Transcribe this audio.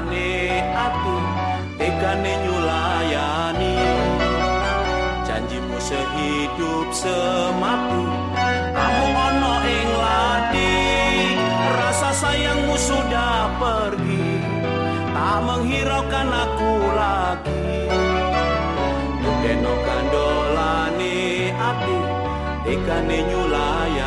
ane aku tekane nyulayani. Janjimu sehidup semati aku ono ing lati. Rasa sayangmu sudah pergi tak menghiraukan aku lagi. Dukeno kandolane ati tekane nyulayani.